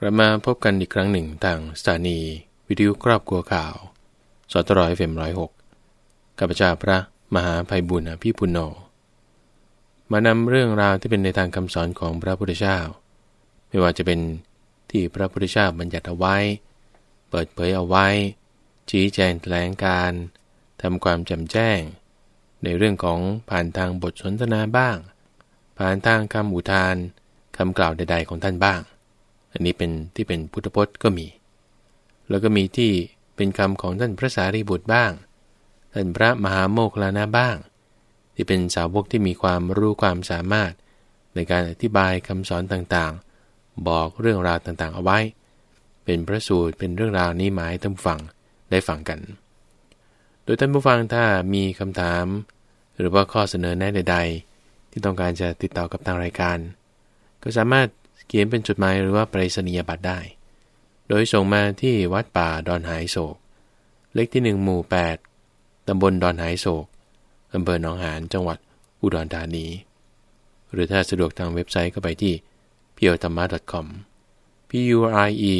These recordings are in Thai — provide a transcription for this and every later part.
กลับมาพบกันอีกครั้งหนึ่งทางสถานี วิทยุครอบครัวข่าวสตรอยเฟมร้อยหกกับพระเจ้าพระมหาภัยบุญอภิปุโนมานำเรื่องราวที่เป็นในทางคำสอนของพระพุทธเจ้า ไม่ว่าจะเป็นที่พระพุทธเจ้าบัญญัติเอาไว้ เปิดเผยเอาไว้ ชี้แจงแถลงการทำความจำแจ้ง ในเรื่องของผ่านทางบทสนทนาบ้าง ผ่านทางคำอุทานคำกล่าวใด ๆ ของท่านบ้าง อันนี้เป็นที่เป็นพุทธพจน์ก็มี แล้วก็มีที่เป็นคำของท่านพระสารีบุตรบ้าง ท่านพระมหาโมคลานะบ้าง ที่เป็นสาวกที่มีความรู้ความสามารถ ในการอธิบายคำสอนต่างๆ บอกเรื่องราวต่างๆ เอาไว้ เป็นพระสูตรเป็นเรื่องราวนี้หมายท่านฟังได้ฟังกัน โดยท่านผู้ฟังถ้ามีคำถาม หรือว่าข้อเสนอแนะใด ๆ ที่ต้องการจะติดต่อกับทางรายการ ก็สามารถ เขียนเป็นจดหมายหรือว่าไปรษณียบัตรได้ โดยส่งมาที่วัดป่าดอนหายโศก เลขที่หนึ่งหมู่ 8 ตำบลดอนหายโศก อำเภอหนองหาน จังหวัดอุดรธานี หรือถ้าสะดวกทางเว็บไซต์ก็ไปที่ p u r e t h a m m a com p u r e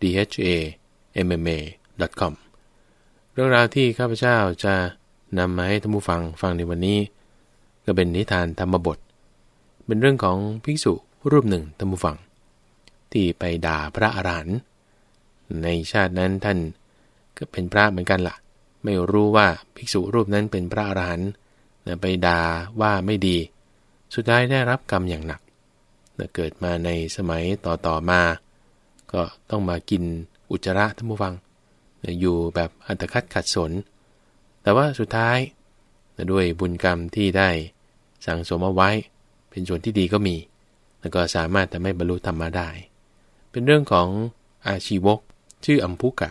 d h a m m a com เรื่องราวที่ข้าพเจ้าจะนำมาให้ท่านผู้ฟังฟังในวันนี้ ก็เป็นนิทานธรรมบท เป็นเรื่องของภิกษุ รูปหนึ่งท่านผู้ฟัง ที่ไปด่าพระอรหันต์ในชาตินั้นท่านก็เป็นพระเหมือนกันละ่ะ ไม่รู้ว่าภิกษุรูปนั้นเป็นพระอรหันต์ไปด่าว่าไม่ดี สุดท้ายได้รับกรรมอย่างหนักเกิดมาในสมัยต่อๆมา ก็ต้องมากินอุจจาระท่านผู้ฟัง อยู่แบบอัตคัดขัดสน แต่ว่าสุดท้ายด้วยบุญกรรมที่ได้สั่งสมเอาไว้ เป็นส่วนที่ดีก็มี แล้วก็สามารถทำให้บรรลุธรรมาได้ เป็นเรื่องของอาชีวก ชื่ออัมพุกะ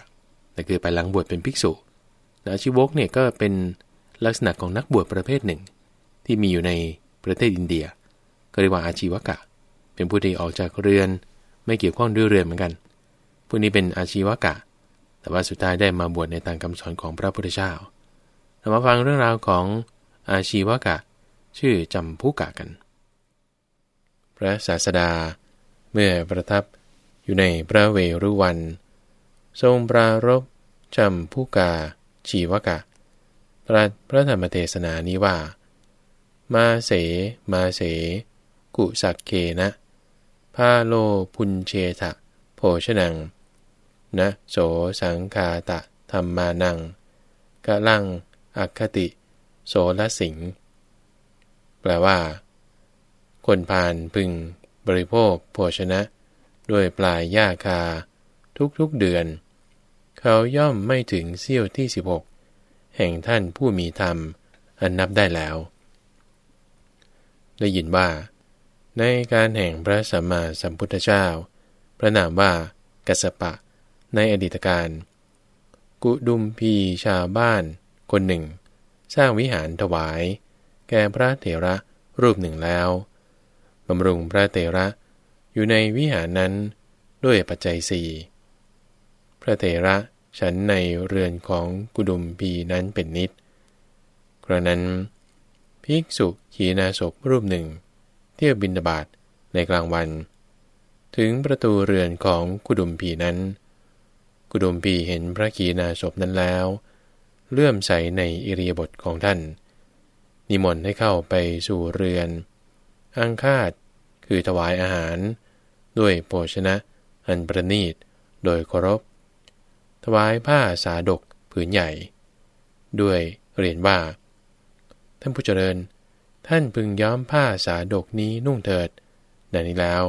แต่คือไปหลังบวชเป็นภิกษุอาชีวกเนี่ยก็เป็นลักษณะของนักบวชประเภทหนึ่ง ที่มีอยู่ในประเทศอินเดีย ก็เรียกว่าอาชีวกะ เป็นผู้ที่ออกจากเรือน ไม่เกี่ยวข้องด้วยเรือนเหมือนกัน ผู้นี้เป็นอาชีวกะ แต่ว่าสุดท้ายได้มาบวชในทางคำสอนของพระพุทธเจ้าเรามาฟังเรื่องราวของอาชีวกะ ชื่อจำพุกะกัน พระศาสดา เมื่อประทับอยู่ในพระเวรุวัน ทรงปรารบจำพุกา ชีวกะ ตรัสพระธรรมเทศนานี้ว่า มาเส มาเส กุสักเคนะพาโลพุนเชทะโภชนัง นะโสสังคาตะธรรมานังกะลังอัคติ โสลสิง แปลว่า คนพานพึงบริโภคโภชนะ ด้วยปลายหญ้าคา ทุกๆเดือน เขาย่อมไม่ถึงเสี้ยวที่ 16 แห่งท่านผู้มีธรรม อันนับได้แล้ว ได้ยินว่า ในการแห่งพระสัมมาสัมพุทธเจ้า พระนามว่ากัสปะ ในอดีตการ กุดุมพีชาวบ้านคนหนึ่ง สร้างวิหารถวาย แก่พระเถระรูปหนึ่งแล้ว บำรุงพระเถระ อยู่ในวิหารนั้นด้วยปัจจัยสี่พระเถระฉันในเรือนของกุดุมพีนั้นเป็นนิด กระนั้น ภิกษุขีนาศพรูปหนึ่ง เที่ยวบินบาตในกลางวัน ถึงประตูเรือนของกุดุมพีนั้น กุดุมพีเห็นพระขีนาศพนั้นแล้ว เลื่อมใสในอิริยาบถของท่าน นิมนต์ให้เข้าไปสู่เรือน อังคาดคือถวายอาหาร ด้วยโภชนะ อันประณีตโดยเคารพ ถวายผ้าสาดกผืนใหญ่ ด้วยเรียนว่า ท่านผู้เจริญ ท่านพึงย้อมผ้าสาดกนี้นุ่งเถิดดังนี้แล้ว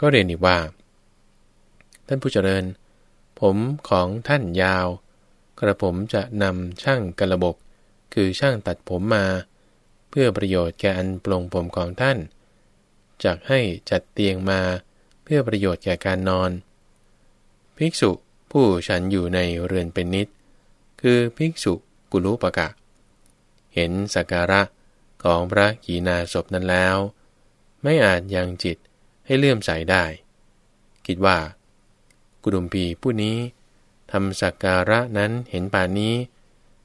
ก็เรียนอีกว่า ท่านผู้เจริญ ผมของท่านยาว กระผมจะนำช่างกระบก คือช่างตัดผมมา พื่อประโยชน์แก่อันปลงผมของท่านจากให้จัดเตียงมาเพื่อประโยชน์แก่การนอน ภิกษุผู้ฉันอยู่ในเรือนเป็นนิด คือภิกษุกุลุปะกะ เห็นสักการะของพระกีนาศพนั้นแล้ว ไม่อาจยังจิตให้เลื่อมใสได้ คิดว่า กุดุมพีผู้นี้ทำสักการะนั้นเห็นป่านนี้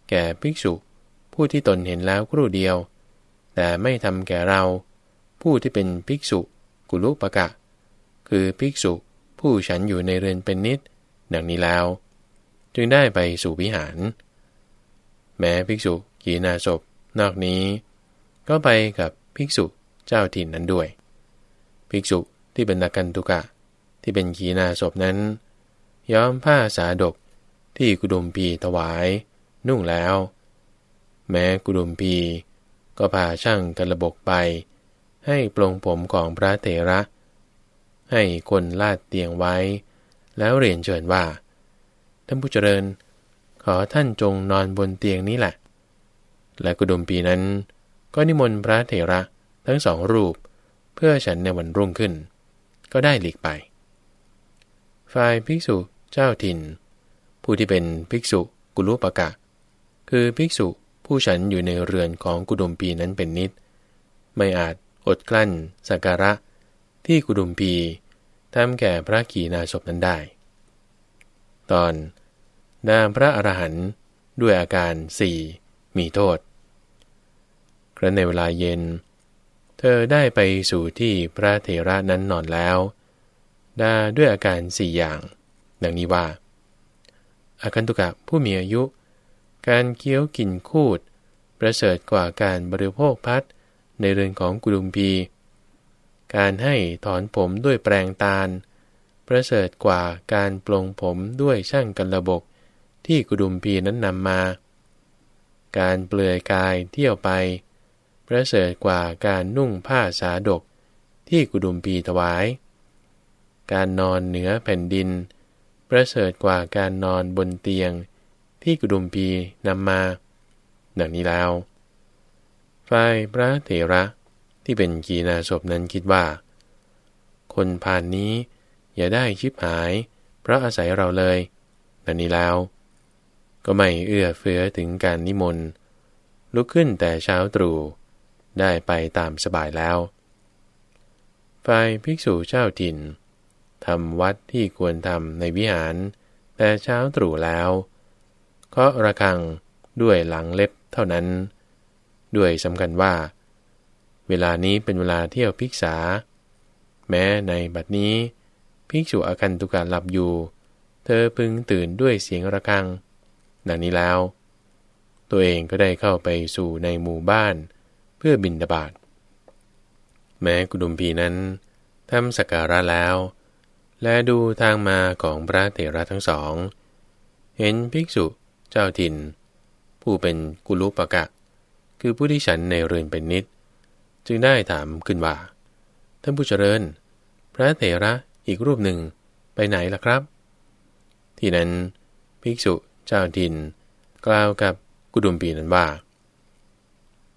แก่ภิกษุผู้ที่ตนเห็นแล้วครู่เดียว แต่ไม่ทำแก่เรา ผู้ที่เป็นภิกษุ กุลุปะกะ คือภิกษุผู้ฉันอยู่ในเรือนเป็นนิด ดังนี้แล้ว จึงได้ไปสู่วิหาร แม้ภิกษุกีนาศพนอกนี้ ก็ไปกับภิกษุเจ้าถิ่นนั้นด้วย ภิกษุที่เป็นนักกันตุกะ ที่เป็นขีนาศพนั้น ย้อมผ้าสาดกที่กุดุมพีถวาย นุ่งแล้ว แม้กุดุมพี ก็พาช่างกระบกไป ให้ปลงผมของพระเถระ ให้คนลาดเตียงไว้ แล้วเรียนเชิญว่า ท่านผู้เจริญ ขอท่านจงนอนบนเตียงนี้แหละ และกุดุมปีนั้น ก็นิมนต์พระเถระทั้งสองรูปเพื่อฉันในวันรุ่งขึ้น ก็ได้หลีกไป ฝ่ายภิกษุเจ้าถิ่น ผู้ที่เป็นภิกษุกุลุปกะ คือภิกษุ ผู้ฉันอยู่ในเรือนของกุดุมปีนั้นเป็นนิด ไม่อาจอดกลั้นสักการะ ที่กุดุมปีทำแก่พระกีนาศพนั้นได้ ตอนนาพระอรหันต์ด้วยอาการสี่มีโทษ ครั้นในเวลาเย็น เธอได้ไปสู่ที่พระเถระนั้นนอนแล้วดาด้วยอาการสี่อย่าง ดังนี้ว่าอาคันตุกะผู้มีอายุ การเคี้ยวกินคูด ประเสริฐกว่าการบริโภคพัดในเรือนของกุลุมพี การให้ถอนผมด้วยแปรงตาล ประเสริฐกว่าการปลงผมด้วยช่างกันระบกที่กุดุมพีนั้นนำมา การเปลือยกายเที่ยวไป ประเสริฐกว่าการนุ่งผ้าสาดกที่กุดุมพีถวาย การนอนเหนือแผ่นดิน ประเสริฐกว่าการนอนบนเตียง ที่กุดุมพีนำมา ดังนี้แล้วฝ่ายพระเถระที่เป็นกีนาศพนั้นคิดว่า คนผ่านนี้อย่าได้ชิบหาย เพราะอาศัยเราเลย ดังนี้แล้ว ก็ไม่เอื้อเฟื้อถึงการนิมนต์ ลุกขึ้นแต่เช้าตรู่ได้ไปตามสบายแล้วฝ่ายภิกษุเจ้าถิ่นทำวัดที่ควรทำในวิหาร แต่เช้าตรู่แล้ว เคาะระฆังด้วยหลังเล็บเท่านั้น ด้วยสำคัญว่า เวลานี้เป็นเวลาเที่ยวภิกษา แม้ในบัดนี้ ภิกษุอาคันตุการหลับอยู่ เธอพึงตื่นด้วยเสียงระฆัง ดังนี้แล้ว ตัวเองก็ได้เข้าไปสู่ในหมู่บ้านเพื่อบินดาบาดแม้กุดุมพีนั้นทำสักการะแล้ว และดูทางมาของพระเถระทั้งสอง เห็นภิกษุ เจ้าถิ่น ผู้เป็นกุลุปะกะ คือผู้ที่ฉันในเรือนเป็นนิด จึงได้ถามขึ้นว่า ท่านผู้เจริญ พระเถระอีกรูปหนึ่งไปไหนล่ะครับ ที่นั้นภิกษุเจ้าถิ่น กล่าวกับกุดุมปีนั้นว่า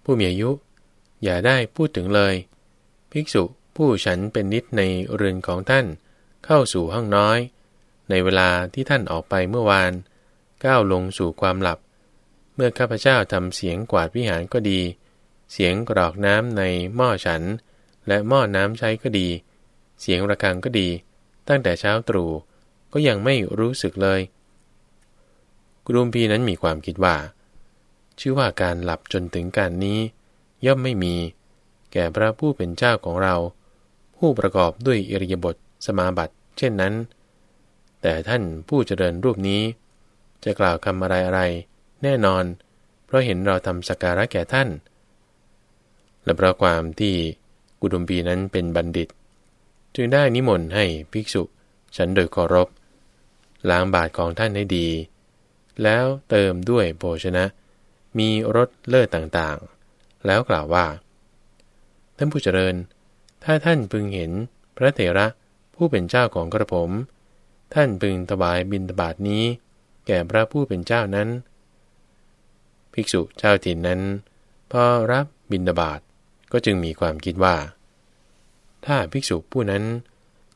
ผู้มีอายุ อย่าได้พูดถึงเลย ภิกษุผู้ฉันเป็นนิดในเรือนของท่านเข้าสู่ห้องน้อย ในเวลาที่ท่านออกไปเมื่อวาน ก้าวลงสู่ความหลับ เมื่อข้าพเจ้าทำเสียงกวาดวิหารก็ดี เสียงกรอกน้ำในหม้อฉัน และหม้อน้ำใช้ก็ดี เสียงระฆังก็ดี ตั้งแต่เช้าตรู่ก็ยังไม่รู้สึกเลย กรุมพีนั้นมีความคิดว่า ชื่อว่าการหลับจนถึงการนี้ ย่อมไม่มี แก่พระผู้เป็นเจ้าของเรา ผู้ประกอบด้วยอิริยาบถสมาบัติ เช่นนั้น แต่ท่านผู้เจริญรูปนี้ จะกล่าวคำอะไรอะไร แน่นอน เพราะเห็นเราทำสักการะแก่ท่าน และเพราะความที่กุดุมปีนั้นเป็นบัณฑิต จึงได้นิมนต์ให้ภิกษุฉันโดยเคารพล้างบาทของท่านให้ดี แล้วเติมด้วยโภชนะ มีรสเลิศต่างๆ แล้วกล่าวว่า ท่านผู้เจริญ ถ้าท่านพึงเห็นพระเถระผู้เป็นเจ้าของกระผม ท่านพึงถวายบิณฑบาตนี้ แก่พระผู้เป็นเจ้านั้น ภิกษุเจ้าถิ่นนั้น พอรับบิณฑบาตก็จึงมีความคิดว่า ถ้าภิกษุผู้นั้น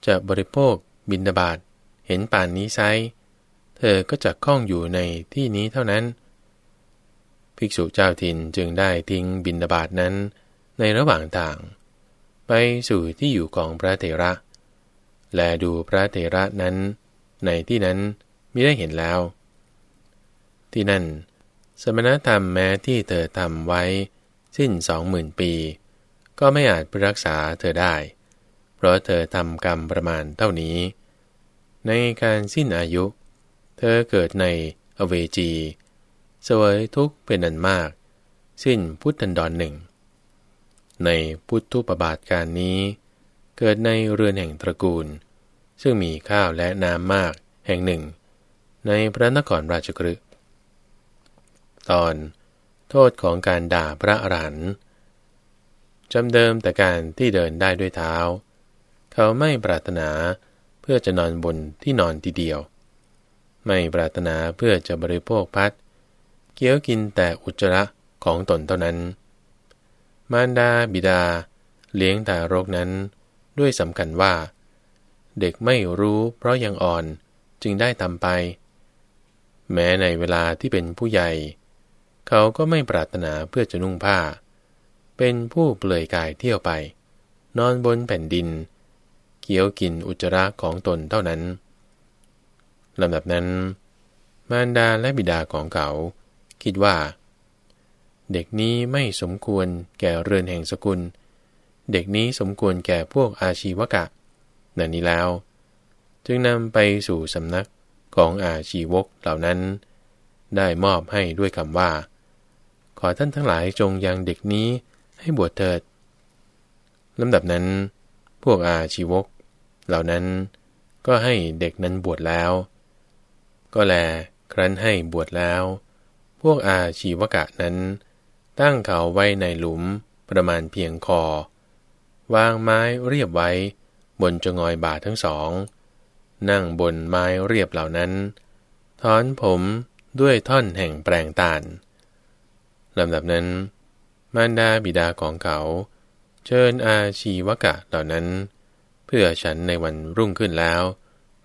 จะบริโภคบิณฑบาตเห็นป่านนี้ไซเธอก็จะคล้องอยู่ในที่นี้เท่านั้น ภิกษุเจ้าถิ่นจึงได้ทิ้งบิณฑบาตนั้นในระหว่างทาง ไปสู่ที่อยู่ของพระเถระ และดูพระเถระนั้น ในที่นั้นมิได้เห็นแล้ว ที่นั่น สมณธรรมแม้ที่เธอทำไว้สิ้นสองหมื่นปี ก็ไม่อาจรักษาเธอได้ เพราะเธอทำกรรมประมาณเท่านี้ ในการสิ้นอายุ เธอเกิดในอเวจีสวยทุกเป็นอันมาก สิ้นพุทธันดรหนึ่ง ในพุทธุปบาทการนี้ เกิดในเรือนแห่งตระกูล ซึ่งมีข้าวและน้ำมากแห่งหนึ่ง ในพระนครราชกฤห์ ตอน โทษของการด่าพระอรหันต์จำเดิมแต่การที่เดินได้ด้วยเท้า เขาไม่ปรารถนาเพื่อจะนอนบนที่นอนทีเดียว ไม่ปรารถนาเพื่อจะบริโภคพัดเกี้ยวกินแต่อุจจาระของตนเท่านั้น มารดาบิดา เลี้ยงแต่โรคนั้น ด้วยสำคัญว่า เด็กไม่รู้เพราะยังอ่อนจึงได้ทำไป แม้ในเวลาที่เป็นผู้ใหญ่ เขาก็ไม่ปรารถนาเพื่อจะนุ่งผ้า เป็นผู้เปลือยกายเที่ยวไป นอนบนแผ่นดินเกี่ยวกินอุจจาระของตนเท่านั้นลำดับนั้น มารดาและบิดาของเขา คิดว่า เด็กนี้ไม่สมควรแก่เรือนแห่งสกุล เด็กนี้สมควรแก่พวกอาชีวกะนั่นนี้แล้ว จึงนำไปสู่สำนักของอาชีวกเหล่านั้น ได้มอบให้ด้วยคำว่า ขอท่านทั้งหลายจงยังเด็กนี้ให้บวชเถิดลำดับนั้น พวกอาชีวก เหล่านั้นก็ให้เด็กนั้นบวชแล้ว ก็แลครั้นให้บวชแล้ว พวกอาชีวกะนั้น ตั้งเขาไว้ในหลุมประมาณเพียงคอ วางไม้เรียบไว้ บนจงอยบาททั้งสอง นั่งบนไม้เรียบเหล่านั้น ถอนผมด้วยท่อนแห่งแปลงตาล ลำดับนั้น มารดาบิดาของเขา เชิญอาชีวกะเหล่านั้น เพื่อฉันในวันรุ่งขึ้นแล้ว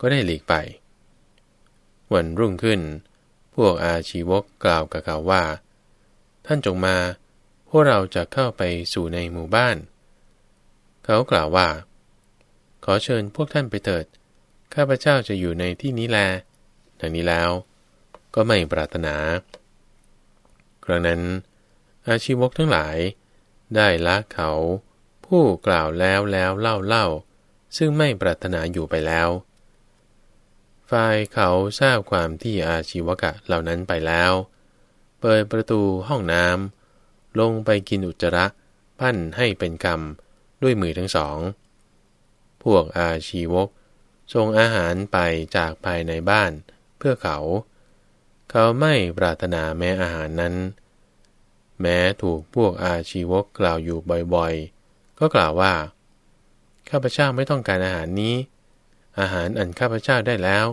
ก็ได้หลีกไป วันรุ่งขึ้น พวกอาชีวกกล่าวกับเขาว่า ท่านจงมา พวกเราจะเข้าไปสู่ในหมู่บ้าน เขากล่าวว่า ขอเชิญพวกท่านไปเถิด ข้าพเจ้าจะอยู่ในที่นี้แลดังนี้แล้ว ก็ไม่ปรารถนา ครั้งนั้น อาชีวกทั้งหลาย ได้ละเขา ผู้กล่าวแล้วแล้วเล่าเล่า ซึ่งไม่ปรารถนาอยู่ไปแล้ว ฝ่ายเขาทราบความที่อาชีวกะเหล่านั้นไปแล้ว เปิดประตูห้องน้ำลงไปกินอุจจาระปั้นให้เป็นกรรมด้วยมือทั้งสอง พวกอาชีวกส่งอาหารไปจากภายในบ้านเพื่อเขา เขาไม่ปรารถนาแม้อาหารนั้น แม้ถูกพวกอาชีวกกล่าวอยู่บ่อยๆ ก็กล่าวว่า ข้าพเจ้าไม่ต้องการอาหารนี้ อาหารอันข้าพเจ้าได้แล้ว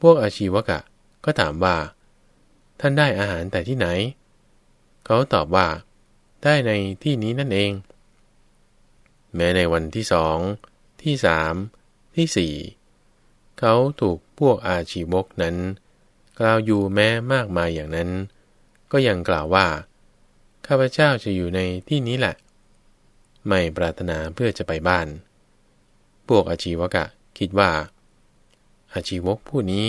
พวกอาชีวกะ ก็ถามว่า ท่านได้อาหารแต่ที่ไหน เขาตอบว่า ได้ในที่นี้นั่นเอง แม้ในวันที่สองที่สามที่สี่เขาถูกพวกอาชีวกนั้น กล่าวอยู่แม้มากมายอย่างนั้น ก็ยังกล่าวว่า ข้าพเจ้าจะอยู่ในที่นี้แหละ ไม่ปรารถนาเพื่อจะไปบ้าน พวกอาชีวกะคิดว่า อาชีวกผู้นี้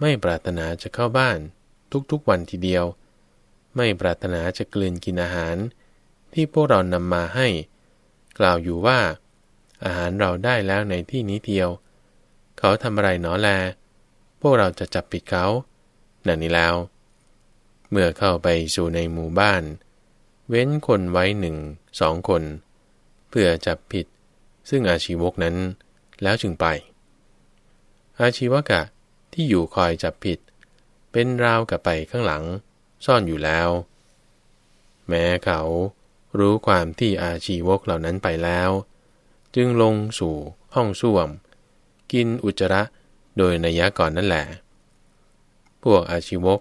ไม่ปรารถนาจะเข้าบ้านทุกๆวันทีเดียว ไม่ปรารถนาจะกลืนกินอาหาร ที่พวกเรานำมาให้ กล่าวอยู่ว่า อาหารเราได้แล้วในที่นี้เดียว เขาทำอะไรหนอแล พวกเราจะจับปิดเขานั่นนี้แล้ว เมื่อเข้าไปสู่ในหมู่บ้าน เว้นคนไว้หนึ่งสองคน เพื่อจับผิด ซึ่งอาชีวกนั้น แล้วจึงไป อาชีวกะที่อยู่คอยจับผิด เป็นราวกับไปข้างหลัง ซ่อนอยู่แล้ว แม้เขารู้ความที่อาชีวกเหล่านั้นไปแล้ว จึงลงสู่ห้องส้วม กินอุจจาระ โดยนัยะก่อนนั่นแหละ พวกอาชีวก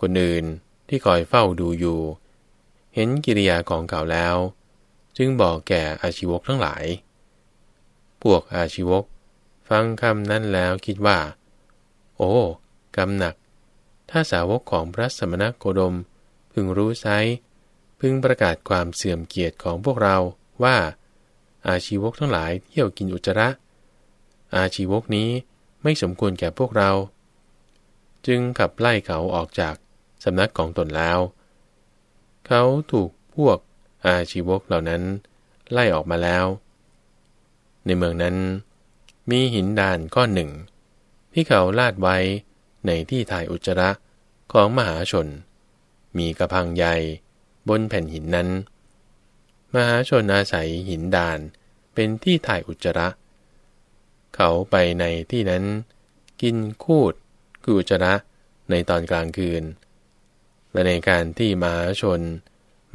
คนอื่นที่คอยเฝ้าดูอยู่ เห็นกิริยาของเขาแล้ว จึงบอกแก่อาชีวกทั้งหลาย พวกอาชีวก ฟังคำนั้นแล้วคิดว่า โอ้กำหนัก ถ้าสาวกของพระสมณโคดมพึงรู้ไซพึงประกาศความเสื่อมเกียรติของพวกเราว่าอาชีวกทั้งหลายเที่ยวกินอุจจาระ อาชีวกนี้ ไม่สมควรแก่พวกเรา จึงขับไล่เขาออกจากสำนักของตนแล้ว เขาถูกพวกอาชีวกเหล่านั้น ไล่ออกมาแล้ว ในเมืองนั้น มีหินดานก้อนหนึ่ง ที่เขาลาดไว้ในที่ถ่ายอุจจาระของมหาชน มีกระพังใหญ่บนแผ่นหินนั้น มหาชนอาศัยหินดานเป็นที่ถ่ายอุจจาระเขาไปในที่นั้น กินคูดคืออุจระในตอนกลางคืน และในการที่มหาชน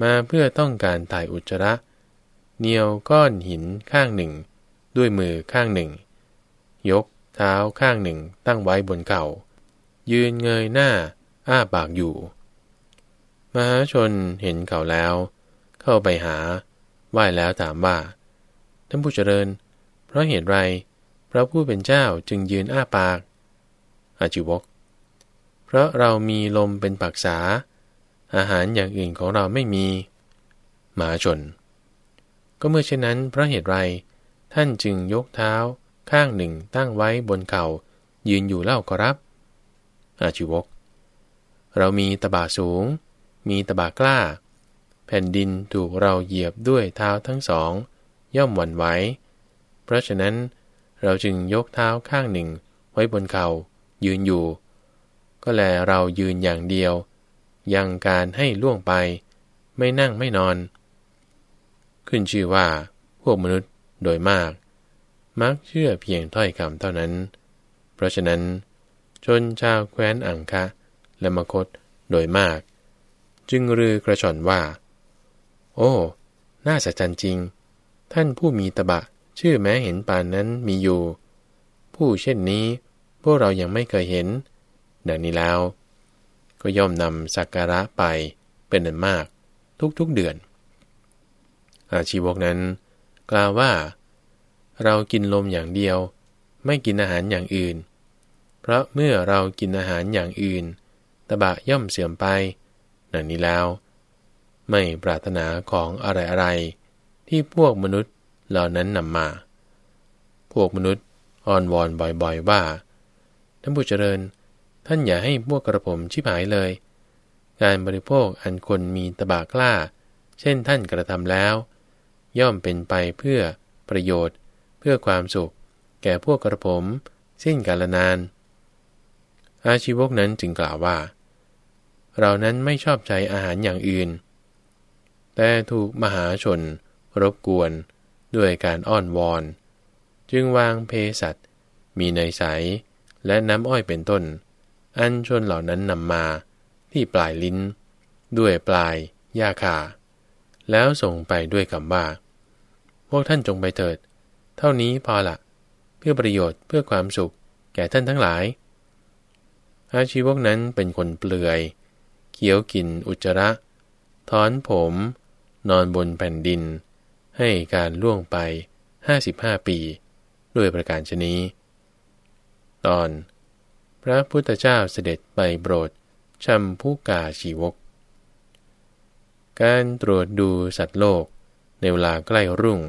มาเพื่อต้องการถ่ายอุจจาระเหนียวก้อนหินข้างหนึ่ง ด้วยมือข้างหนึ่ง ยกเท้าข้างหนึ่งตั้งไว้บนเข่า ยืนเงยหน้า อ้าปากอยู่ มหาชนเห็นเขาแล้ว เข้าไปหาไหว้แล้วถามว่าท่านผู้เจริญ เพราะเหตุไร พระผู้เป็นเจ้าจึงยืนอ้าปาก อาจิวก เพราะเรามีลมเป็นปักษา อาหารอย่างอื่นของเราไม่มีมหาชน ก็เมื่อเช่นนั้นเพราะเหตุไร ท่านจึงยกเท้าข้างหนึ่งตั้งไว้บนเขา่า ยืนอยู่เล่าก็รับ อาชิวก เรามีตบะสูง มีตบะกล้า แผ่นดินถูกเราเหยียบด้วยเท้าทั้งสอง ย่อมหวั่นไหวเพราะฉะนั้น เราจึงยกเท้าข้างหนึ่งไว้บนเขา่ายืนอยู่ ก็แลเรายืนอย่างเดียว ยังการให้ล่วงไป ไม่นั่งไม่นอน ขึ้นชื่อว่า พวกมนุษย์โดยมาก มักเชื่อเพียงถ้อยคำเท่านั้น เพราะฉะนั้น ชนชาวแคว้นอังคะและมคตโดยมาก จึงรือกระชอนว่า โอ้ น่าสัจจริง ท่านผู้มีตบะ ชื่อแม้เห็นปานนั้นมีอยู่ ผู้เช่นนี้ พวกเรายังไม่เคยเห็น ดังนี้แล้ว ก็ย่อมนำสักการะไปเป็นอันมากทุกๆเดือน อาชีวกนั้น กล่าวว่า เรากินลมอย่างเดียว ไม่กินอาหารอย่างอื่น เพราะเมื่อเรากินอาหารอย่างอื่น ตบะย่อมเสื่อมไป ดังนี้แล้ว ไม่ปรารถนาของอะไรๆที่พวกมนุษย์ เหล่านั้นนำมา พวกมนุษย์อ้อนวอนบ่อยๆ ว่าท่านผู้เจริญ ท่านอย่าให้พวกกระผมชิบหายเลย การบริโภคอันคนมีตบากล้า เช่นท่านกระทำแล้ว ย่อมเป็นไปเพื่อประโยชน์ เพื่อความสุข แก่พวกกระผมสิ้นกาลนาน อาชีวกนั้นจึงกล่าวว่า เรานั้นไม่ชอบใจอาหารอย่างอื่น แต่ถูกมหาชน รบกวน ด้วยการอ้อนวอน จึงวางเพสัตมีในใส และน้ำอ้อยเป็นต้น อันชนเหล่านั้นนำมาที่ปลายลิ้น ด้วยปลายหญ้าคา แล้วส่งไปด้วยคำว่า พวกท่านจงไปเถิด เท่านี้พอละ เพื่อประโยชน์เพื่อความสุข แก่ท่านทั้งหลายอาชีวกนั้นเป็นคนเปลือย เคี้ยวกินอุจจาระ ถอนผม นอนบนแผ่นดิน ให้การล่วงไป 55 ปี ด้วยประการชนี้ ตอน พระพุทธเจ้าเสด็จไปโปรดชัมพุกาชีวก การตรวจดูสัตว์โลกในเวลาใกล้รุ่ง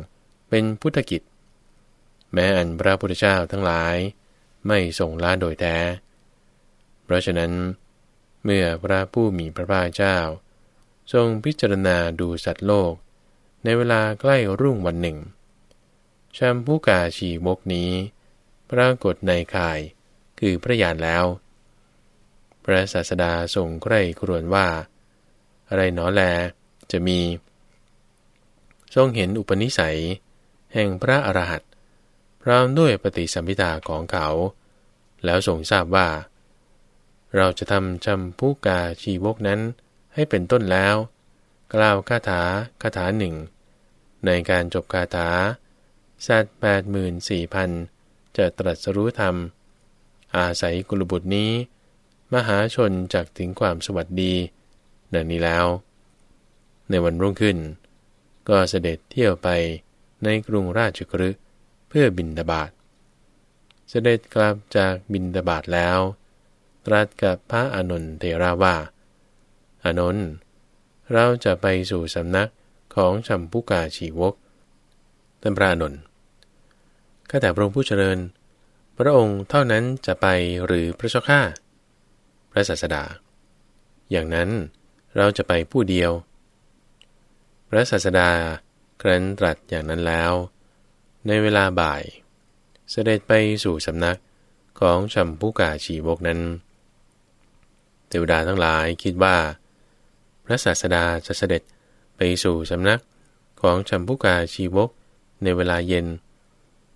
เป็นพุทธกิจ แม้อันพระพุทธเจ้าทั้งหลายไม่ทรงละโดยแท้ เพราะฉะนั้น เมื่อพระผู้มีพระภาคเจ้า ทรงพิจารณาดูสัตว์โลก ในเวลาใกล้รุ่งวันหนึ่งชัมพุกาชีวกนี้ ปรากฏในคายคือพระยานแล้ว พระศาสดาทรงใคร่ครวญว่า อะไรหนอแลจะมี ทรงเห็นอุปนิสัย แห่งพระอรหันต์พร้อมด้วยปฏิสัมพิทาของเขา แล้วทรงทราบว่า เราจะทำจำพุกาชีวกนั้นให้เป็นต้นแล้ว กล่าวคาถาคาถาหนึ่ง ในการจบคาถา สัตว์แปดหมื่นสี่พันจะตรัสรู้ธรรม อาศัยกุลบุตรนี้ มหาชนจากถึงความสวัสดีดังนี้แล้ว ในวันรุ่งขึ้น ก็เสด็จเที่ยวไปในกรุงราชกฤห์เพื่อบินดาบาดเสด็จกลับจากบินดาบาดแล้ว ตรัสกับพระอานนทเทราว่าอานนท์ เราจะไปสู่สำนักของชัมพุกาชีวกท่านพระนนท์ข้าแต่พระองค์ผู้เจริญ พระองค์เท่านั้นจะไปหรือพระเจ้าข้าพระศาสดา อย่างนั้นเราจะไปผู้เดียว พระศาสดาครั้นตรัสอย่างนั้นแล้ว ในเวลาบ่าย เสด็จไปสู่สำนักของชัมพุกาชีวกนั้น เทวดาทั้งหลายคิดว่า ระศาสดาจะเสด็จไปสู่สำนักของชัมพุกาชีวกในเวลาเย็น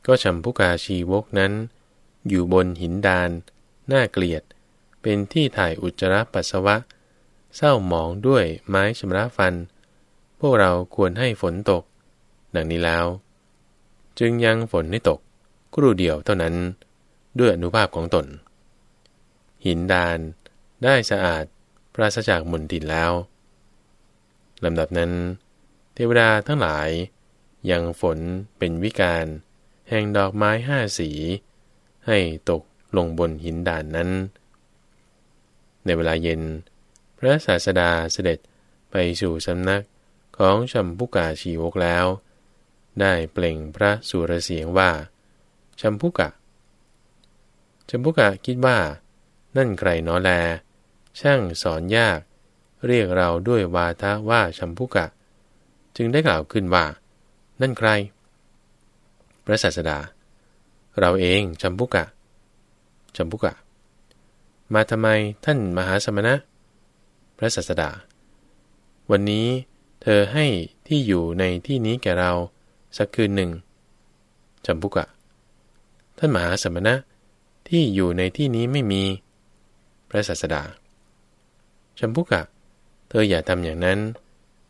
ก็ชัมพุกาชีวกนั้น อยู่บนหินดานน่าเกลียด เป็นที่ถ่ายอุจจาระปัสสาวะ เศร้าหมองด้วยไม้ชำระฟัน พวกเราควรให้ฝนตก ดังนี้แล้ว จึงยังฝนให้ตกครู่เดียวเท่านั้น ด้วยอนุภาพของตน หินดานได้สะอาดปราศจากมลทินแล้ว ลำดับนั้น เทวดาทั้งหลาย ยังฝนเป็นวิการ แห่งดอกไม้ห้าสี ให้ตกลงบนหินด่านนั้น ในเวลาเย็น พระศาสดาเสด็จไปสู่สำนักของชัมพุกาชีวกแล้ว ได้เปล่งพระสุรเสียงว่าชัมพุกะชัมพุกะคิดว่า นั่นใครนอแล ช่างสอนยาก เรียกเราด้วยวาทะว่าชัมพุกะ จึงได้กล่าวขึ้นว่า นั่นใคร พระศาสดา เราเองชัมพุกะชัมพุกะ มาทำไมท่านมหาสมณะ พระศาสดา วันนี้เธอให้ที่อยู่ในที่นี้แก่เราสักคืนหนึ่งจำพุกะ ท่านมหาสมณะที่อยู่ในที่นี้ไม่มี พระศาสดาชมพุกะ ธออย่าทำอย่างนั้น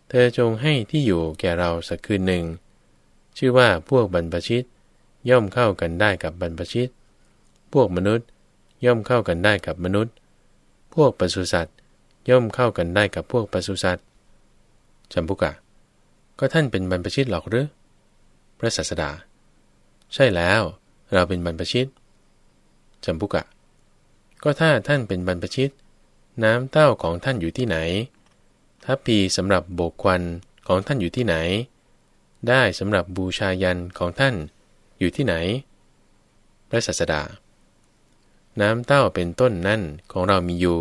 เธอจงให้ที่อยู่แก่เราสักคืนหนึ่ง ชื่อว่าพวกบรรพชิต ย่อมเข้ากันได้กับบรรพชิต พวกมนุษย์ย่อมเข้ากันได้กับมนุษย์ พวกปศุสัตว์ ย่อมเข้ากันได้กับพวกปศุสัตว์ชมพุกะ ก็ท่านเป็นบรรพชิตหรอกหรือ พระศาสดา ใช่แล้ว เราเป็นบรรพชิตจำพุกะ ก็ถ้าท่านเป็นบรรพชิต น้ำเต้าของท่านอยู่ที่ไหน ทัพพีสำหรับโบกควันของท่านอยู่ที่ไหน ได้สำหรับบูชายันของท่านอยู่ที่ไหน พระศาสดา น้ำเต้าเป็นต้นนั่นของเรามีอยู่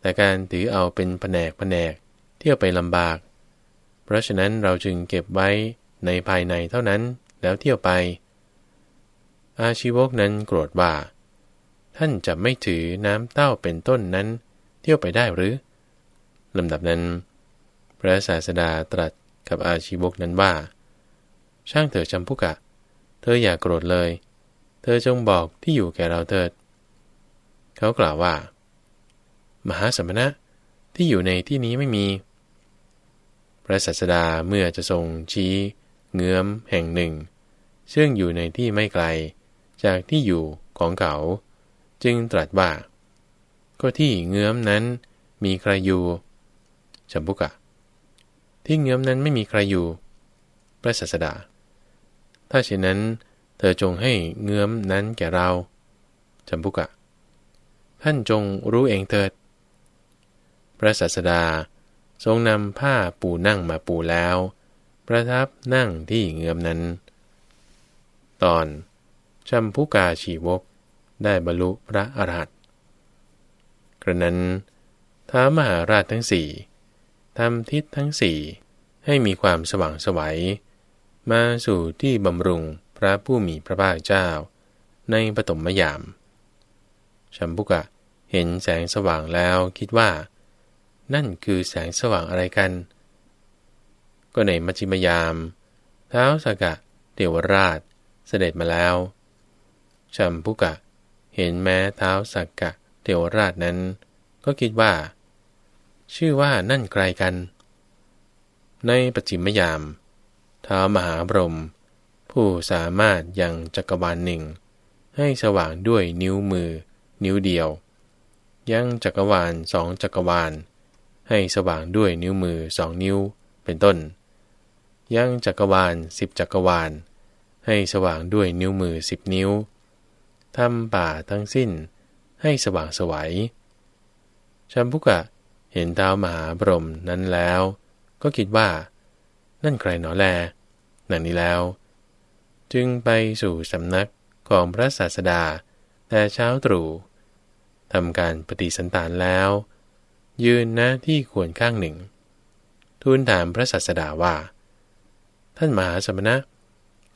แต่การถือเอาเป็นแผนกแผนกเที่ยวไปลำบาก เพราะฉะนั้นเราจึงเก็บไว้ในภายในเท่านั้นแล้วเที่ยวไป อาชีวกนั้นโกรธว่า ท่านจะไม่ถือน้ำเต้าเป็นต้นนั้น เที่ยวไปได้หรือ ลำดับนั้น พระศาสดาตรัสกับอาชีวกนั้นว่า ช่างเถิดจำพุกะ เธออย่ากโกรธเลย เธอจงบอกที่อยู่แก่เราเถิด เขากล่าวว่า มหาสมณะที่อยู่ในที่นี้ไม่มี พระศาสดาเมื่อจะทรงชี้ เงื้อมแห่งหนึ่ง ซึ่งอยู่ในที่ไม่ไกล จากที่อยู่ของเขา จึงตรัสว่า ก็ที่เงื้อมนั้นมีใครอยู่ ชัมพุกะ ที่เงื้อมนั้นไม่มีใครอยู่ พระศาสดา ถ้าเช่นนั้น เธอจงให้เงื้อมนั้นแก่เราชัมพุกะ ท่านจงรู้เองเถิด พระศาสดาทรงนำผ้าปูนั่งมาปูแล้ว ประทับนั่งที่เงื้อมนั้น ตอนชัมพุกาชีวกได้บรรลุพระอรหันต์กระนั้นท้ามหาราชทั้งสี่ ทำทิศทั้งสี่ให้มีความสว่างสวัย มาสู่ที่บำรุงพระผู้มีพระภาคเจ้า ในปฐมยาม ชัมพุกะเห็นแสงสว่างแล้วคิดว่า นั่นคือแสงสว่างอะไรกัน ก็ในมัจิมยามเท้าสกะเทวราชเสด็จมาแล้ว ชัมพุกะ เห็นแม้เท้าสักกะเทวราชนั้น ก็คิดว่า ชื่อว่านั่นไกลกัน ในปัจจิมยามท้ามหาบรม ผู้สามารถยังจักรวาลหนึ่ง ให้สว่างด้วยนิ้วมือ นิ้วเดียว ยังจักรวาลสองจักรวาล ให้สว่างด้วยนิ้วมือสองนิ้วเป็นต้น ยังจักรวาลสิบจักรวาล ให้สว่างด้วยนิ้วมือสิบนิ้วทำป่าทั้งสิ้นให้สว่างสวัยชัมพุกะ เห็นดาวมหาบรมนั้นแล้ว ก็คิดว่า นั่นใครหนอแลนังนี้แล้ว จึงไปสู่สำนักของพระศาสดา แต่เช้าตรู่ทำการปฏิสันตานแล้ว ยืนหน้าที่ควรข้างหนึ่ง ทูลถามพระศาสดาว่า ท่านมหาสมณะ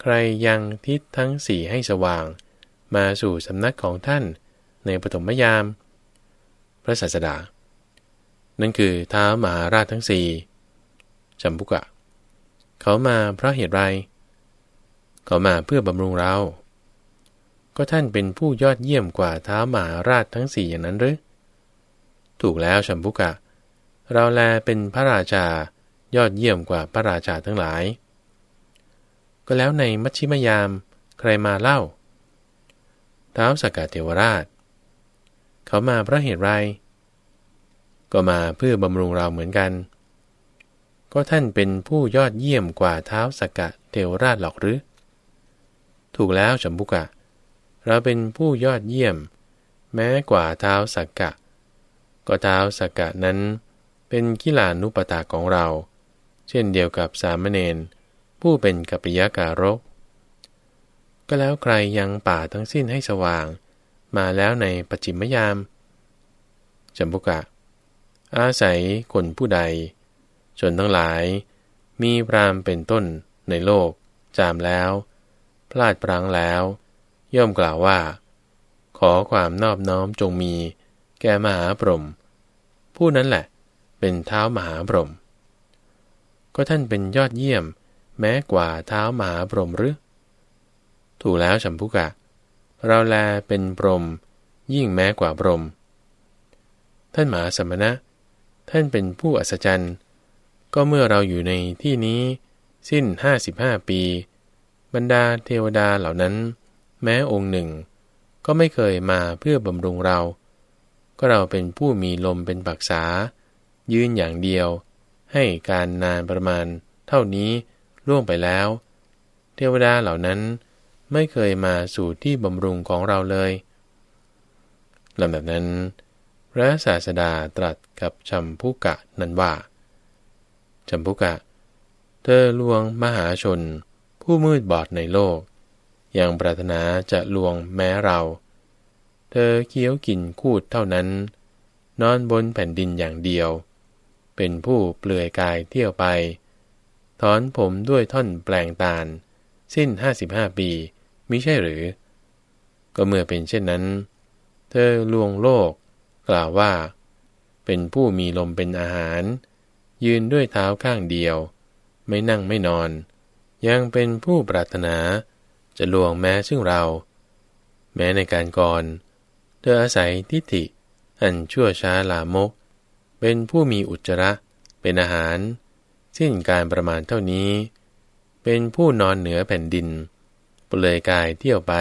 ใครยังทิศทั้งสี่ให้สว่าง มาสู่สำนักของท่านในปฐมยาม พระศาสดา นั่นคือท้ามหาราชทั้งสี่จำพุกะ เขามาเพราะเหตุไร เขามาเพื่อบำรุงเรา ก็ท่านเป็นผู้ยอดเยี่ยมกว่าท้ามหาราชทั้งสี่อย่างนั้นหรือ ถูกแล้วชัมพุกะ เราแลเป็นพระราชายอดเยี่ยมกว่าพระราชาทั้งหลาย ก็แล้วในมัชชิมยามใครมาเล่าท้าวสกกาเทวราช เขามาเพราะเหตุไร ก็มาเพื่อบำรุงเราเหมือนกัน ก็ท่านเป็นผู้ยอดเยี่ยมกว่าเท้าสกกะเทวราชหรอกหรือ ถูกแล้วชัมพุกะ เราเป็นผู้ยอดเยี่ยม แม้กว่าเท้าสกกะ ก็เท้าสกกะนั้น เป็นกิลานุปตาของเรา เช่นเดียวกับสามเณรผู้เป็นกัปยาการกก็แล้วใครยังป่าทั้งสิ้นให้สว่าง มาแล้วในปัจจิมยามจำพุกะ อาศัยคนผู้ใดจนทั้งหลาย มีพรามเป็นต้นในโลก จามแล้ว พลาดพลังแล้ว ย่อมกล่าวว่า ขอความนอบน้อมจงมี แก่มหาพรหมผู้นั้นแหละ เป็นเท้ามหาพรหมก็ท่านเป็นยอดเยี่ยม แม้กว่าเท้ามหาพรหมหรือ ถูกแล้วชัมพุกะ เราแลเป็นพรหมยิ่งแม้กว่าพรหมท่านหมาสมณะ ท่านเป็นผู้อัศจรรย์ ก็เมื่อเราอยู่ในที่นี้ สิ้นห้าสิบห้าปี บรรดาเทวดาเหล่านั้น แม้องค์หนึ่ง ก็ไม่เคยมาเพื่อบำรุงเรา ก็เราเป็นผู้มีลมเป็นปักษา ยืนอย่างเดียว ให้การนานประมาณ เท่านี้ล่วงไปแล้ว เทวดาเหล่านั้นไม่เคยมาสู่ที่บำรุงของเราเลยลำดับนั้น พระศาสดาตรัสกับชัมพุกะนั้นว่าชัมพุกะ เธอลวงมหาชน ผู้มืดบอดในโลก ยังปรารถนาจะลวงแม้เรา เธอเคี้ยวกินคูดเท่านั้น นอนบนแผ่นดินอย่างเดียว เป็นผู้เปลือยกายเที่ยวไป ถอนผมด้วยท่อนแปลงตาล สิ้นห้าสิบห้าปีมิใช่หรือ ก็เมื่อเป็นเช่นนั้น เธอลวงโลก กล่าวว่า เป็นผู้มีลมเป็นอาหาร ยืนด้วยเท้าข้างเดียว ไม่นั่งไม่นอน ยังเป็นผู้ปรารถนา จะลวงแม้ซึ่งเรา แม้ในการก่อน เธออาศัยทิฏฐิ อันชั่วช้าลามก เป็นผู้มีอุจจาระเป็นอาหาร สิ้นการประมาณเท่านี้ เป็นผู้นอนเหนือแผ่นดิน เปลือยกายเที่ยวไป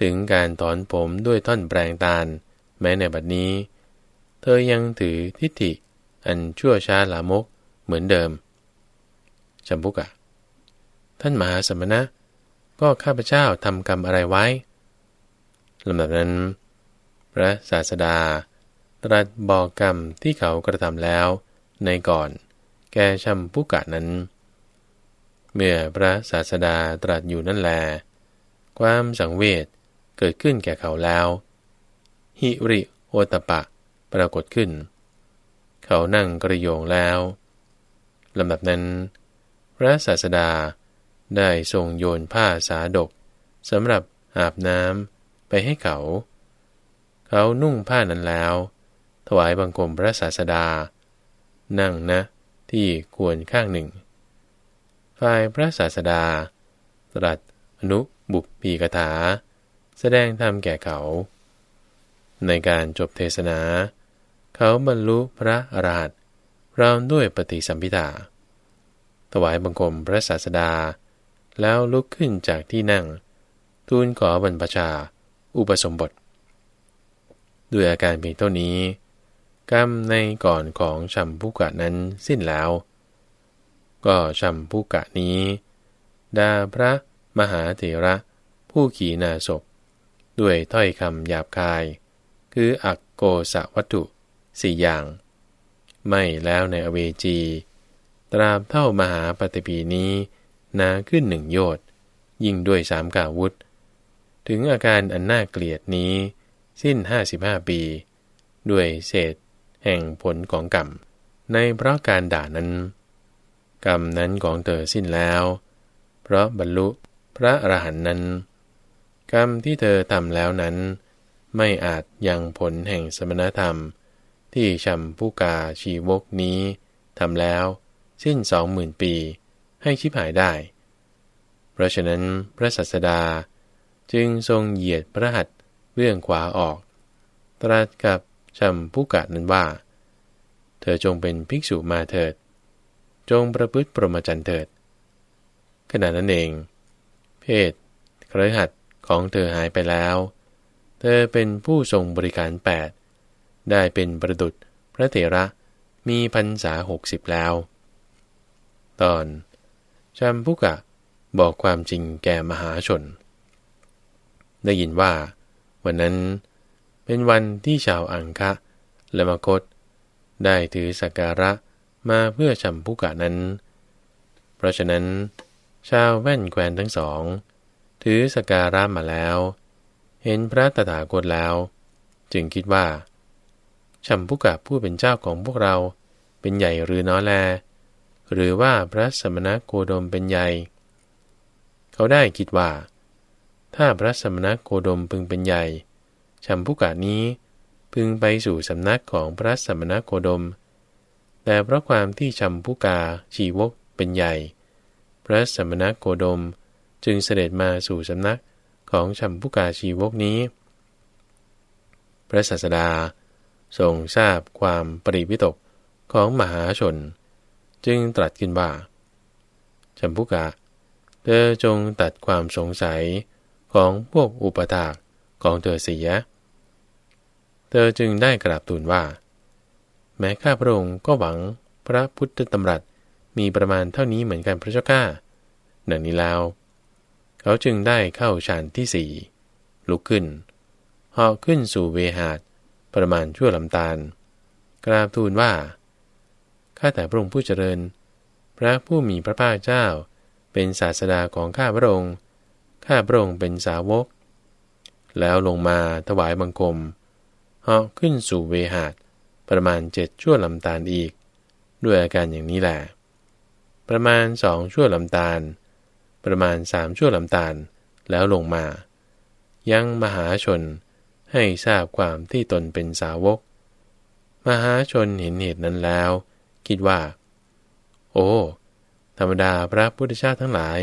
ถึงการถอนผมด้วยท่อนแปลงตาล แม้ในบัดนี้ เธอยังถือทิฏฐิ อันชั่วช้าลามกเหมือนเดิมจำพุกะ ท่านมหาสมณะ ก็ข้าพเจ้าทำกรรมอะไรไว้ลำดับนั้น พระศาสดา ตรัสบอกกรรมที่เขากระทำแล้ว ในก่อนแกชัมพุกะนั้น เมื่อพระศาสดาตรัสอยู่นั่นแล ความสังเวชเกิดขึ้นแก่เขาแล้ว หิริโอตปะ ปรากฏขึ้น เขานั่งกระโยงแล้วลำดับนั้น พระศาสดาได้ทรงโยนผ้าสาดกสำหรับอาบน้ำไปให้เขา เขานุ่งผ้านั้นแล้ว ถวายบังคมพระศาสดา นั่งนะที่ควรข้างหนึ่ง ฝ่ายพระศาสดา ตรัสอนุบุปีกถา แสดงธรรมแก่เขา ในการจบเทศนา เขาบรรลุพระอรหันต์ราวด้วยปฏิสัมพิธาถวายบังคมพระศาสดา แล้วลุกขึ้นจากที่นั่ง ทูลขอบรรพชา อุปสมบท ด้วยอาการเพียงเท่านี้ กรรมในก่อนของชัมพุกะนั้นสิ้นแล้ว ก็ชัมพุกะนี้ดาพระมหาเถระผู้ขี่นาศพ ด้วยถ้อยคำหยาบคาย คืออักโกสะวัตถุสี่อย่าง ไม่แล้วในอเวจี ตราบเท่ามหาปฏิปีนี้นาขึ้นหนึ่งโยชน์ยิ่งด้วยสามกาวุธ ถึงอาการอันน่าเกลียดนี้ สิ้นห้าสิบห้าปี ด้วยเศษแห่งผลของกรรม ในเพราะการด่านั้น กรรมนั้นของเธอสิ้นแล้ว เพราะบรรลุพระอรหันต์นั้น กรรมที่เธอทำแล้วนั้น ไม่อาจยังผลแห่งสมณธรรม ที่ชัมผู้กาชีวกนี้ทำแล้ว สิ้นสองหมื่นปี ให้ชิบหายได้ เพราะฉะนั้นพระสัสดาจึงทรงเหยียดพระหัตถ์เบื้องขวาออก ตรัสกับชัมผู้กะนั้นว่า เธอจงเป็นภิกษุมาเถิด จงประพฤติปรมจันเถิด ขณะนั้นเอง เพศเครหัดของเธอหายไปแล้ว เธอเป็นผู้ทรงบริการแปดได้เป็นประดุษพระเถระมีพรรษาหกสิบแล้ว ตอนชัมพุกะบอกความจริงแก่มหาชน ได้ยินว่า วันนั้นเป็นวันที่ชาวอังคะและมคต ได้ถือสักการะมาเพื่อชัมพุกะนั้น เพราะฉะนั้น ชาวแว่นแควนทั้งสอง ถือสักการะมาแล้ว เห็นพระตถาคตแล้ว จึงคิดว่าชัมพุกะผู้เป็นเจ้าของพวกเราเป็นใหญ่หรือน้อแล หรือว่าพระสมณโคดมเป็นใหญ่ เขาได้คิดว่า ถ้าพระสมณโคดมพึงเป็นใหญ่ชัมพุกะนี้พึงไปสู่สำนักของพระสมณโคดม แต่เพราะความที่ชัมพุกาชีวกเป็นใหญ่ พระสมณโคดมจึงเสด็จมาสู่สำนัก ของชัมพุกาชีวกนี้ พระศาสดาทรงทราบความปริวิตกของมหาชน จึงตรัสขึ้นว่าชัมพุกะ เธอจงตัดความสงสัยของพวกอุปถากของเธอเสีย เธอจึงได้กราบทูลว่า แม้ข้าพระองค์ก็หวังพระพุทธตำรัสมีประมาณเท่านี้เหมือนกันพระเจ้าข้าดังนี้แล้ว เขาจึงได้เข้าฌานที่สี่ลุกขึ้นเหาะขึ้นสู่เวหาดประมาณชั่วลำตาล กราบทูลว่า ข้าแต่พระองค์ผู้เจริญ พระผู้มีพระภาคเจ้า เป็นศาสดาของข้าพระองค์ ข้าพระองค์เป็นสาวก แล้วลงมาถวายบังคมเหาะขึ้นสู่เวหาดประมาณเจ็ดชั่วลำตาลอีก ด้วยอาการอย่างนี้แหละประมาณสองชั่วลำตาล ประมาณสามชั่วลำตาลแล้วลงมา ยังมหาชนให้ทราบความที่ตนเป็นสาวก มหาชนเห็นเหตุนั้นแล้ว คิดว่า โอ้ ธรรมดาพระพุทธเจ้าทั้งหลาย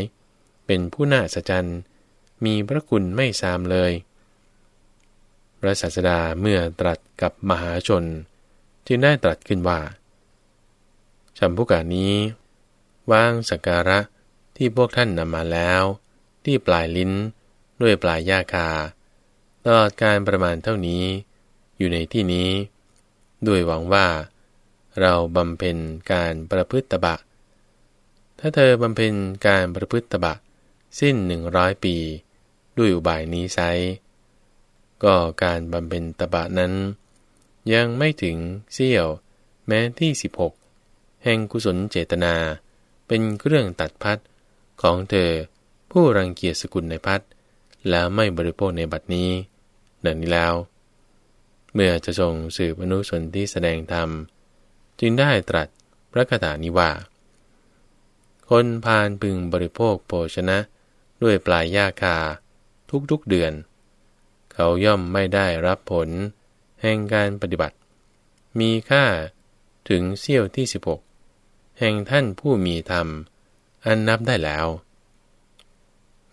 เป็นผู้น่าสัจจมีพระคุณไม่ซามเลย พระศาสดาเมื่อตรัสกับมหาชน จึงได้ตรัสขึ้นว่าชัมพุกานี้วางสักการะ ที่พวกท่านนำมาแล้ว ที่ปลายลิ้น ด้วยปลายยาคาตลอดการประมาณเท่านี้ อยู่ในที่นี้ ด้วยหวังว่า เราบำเพ็ญการประพฤติบะ ถ้าเธอบำเพ็ญการประพฤติบะ สิ้นหนึ่งร้อยปี ด้วยอุบายนี้ไซก็การบำเพ็ญตบะนั้น ยังไม่ถึงเสี้ยวแม้ที่ 16 แห่งกุศลเจตนา เป็นเครื่องตัดพัด ของเธอ ผู้รังเกียจสกุลในพัดแล้วไม่บริโภคในบัดนี้ ดังนี้แล้ว เมื่อจะทรงสืบอนุสนที่แสดงธรรม จึงได้ตรัสพระคาถานี้ว่า คนพานพึงบริโภคโภชนะด้วยปลายยาคาทุกๆเดือน เขาย่อมไม่ได้รับผล แห่งการปฏิบัติ มีค่าถึงเสี้ยวที่ 16 แห่งท่านผู้มีธรรม อันนับได้แล้ว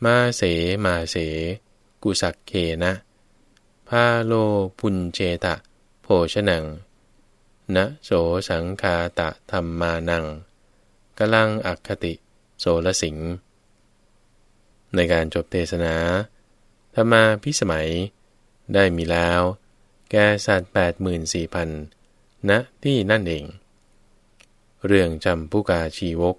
มาเสมาเส กุสักเคนะพาโลปุญเจตะ โภชนังนะโสสังคาตะธรรมมานังกลังอักคติโสลสิง ในการจบเทศนาธรรมาพิสมัย ได้มีแล้ว แกสัตว์แปดหมื่นสี่พันณที่นั่นเอง เรื่องจำผู้กาชีวก